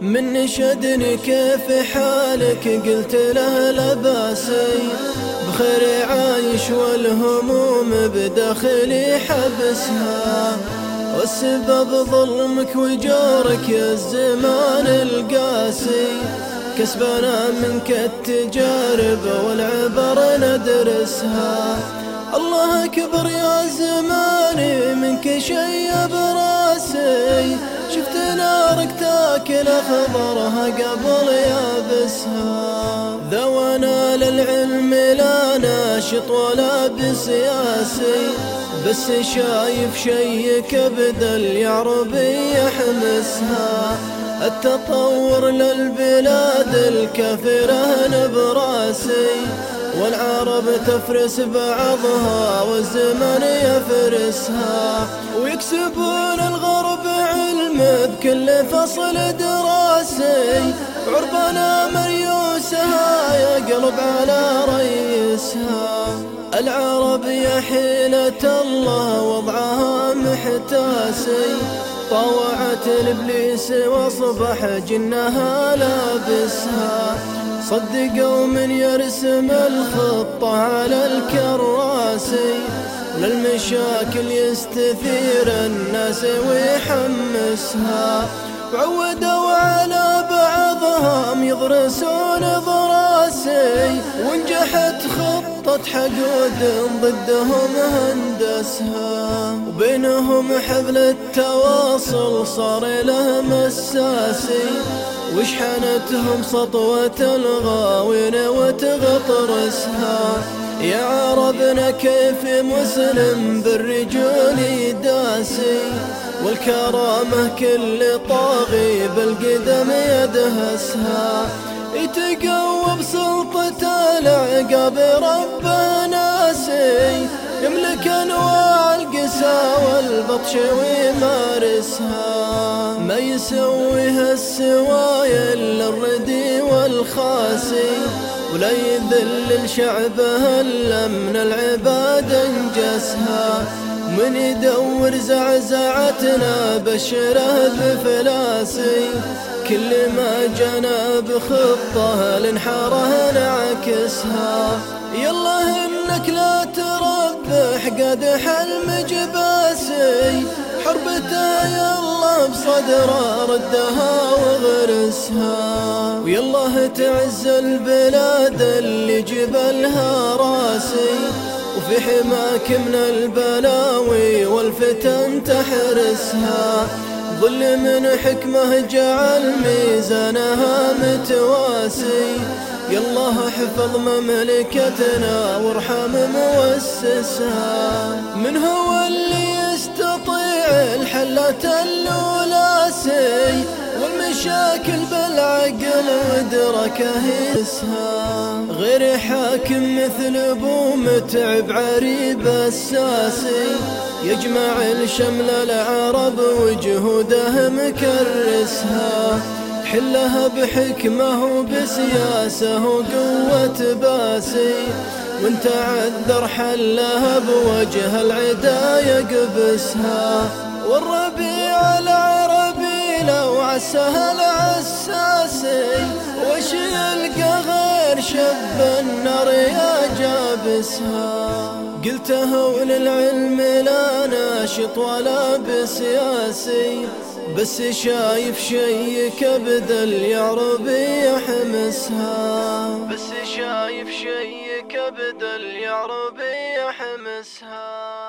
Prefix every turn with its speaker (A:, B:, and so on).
A: من نشدني كيف حالك؟ قلت له لباسي بخير عايش والهموم بداخلي حبسها. والسبب ظلمك وجورك يا الزمان القاسي. كسبنا منك التجارب والعبر ندرسها. الله أكبر يا زماني، منك شي براسي شفت نارك تاكل خضرها قبل يابسها. ذونا للعلم لا ناشط ولا بسياسي. بس شايف شي كبد اليعربي يحمسها التطور للبلاد الكافرة نبراسي والعرب تفرس بعضها والزمن يفرسها. ويكسبون الغرب علم بكل فصل دراسي، عربنا مريوسها يقلب على ريسها. العرب يا حيلة الله، وضعها محتاسي. طوعت الابليس واصبح جنها لابسها. صدقوا من يرسم الخطة على الكراسي. للمشاكل يستثير الناس ويحمسها. وعودوا على بعضهم يضرسون ضراسي. ونجحت خطة حقود ضدهم هندسها. وبينهم حبل التواصل صار له مساسي وشحنتهم سطوة الغاوين وتغطرسها. يا عربنا كيف مسلم بالرجول داسي، والكرامة كل طاغي بالقدم يدهسها. يتقوى بسلطة العقاب رب ناسي، يملك انواع القسا والبطش ويمارسها. ما يسويها السوايا الا الردي والخاسي. ولا يذل لشعبه الا من العباد انجسها. من يدور زعزعتنا بشره بفلاسي. كل ما جنى بخطه لنحره نعكسها. يلا انك لا تربح قدح المجباسي. حربته يلا بصدره ردها وغرسها. ويلا تعز البلاد اللي جبلها راسي. وفي حماك من البلاوي والفتن تحرسها. ظل من حكمه جعل ميزانها متواسي. يالله حفظ مملكتنا وارحم مؤسسها. من هو اللي الحلة اللولاسي والمشاكل بالعقل ودركه يسها غير حاكم مثل ابو متعب عريب الساسي. يجمع الشمل العرب وجهوده مكرسها. حلها بحكمه وبسياسه وقوة باسي. وانت عذر حلها بوجه العدا يقبسها. والربيع العربي لو عسها العساسي وش يلقى غير شب النار يا جابسها. قلته وللعلم لا ناشط ولا بسياسي، بس شايف شي كبد اليعربي يحمسها. بس شايف شيك ابدل يا ربي احمسها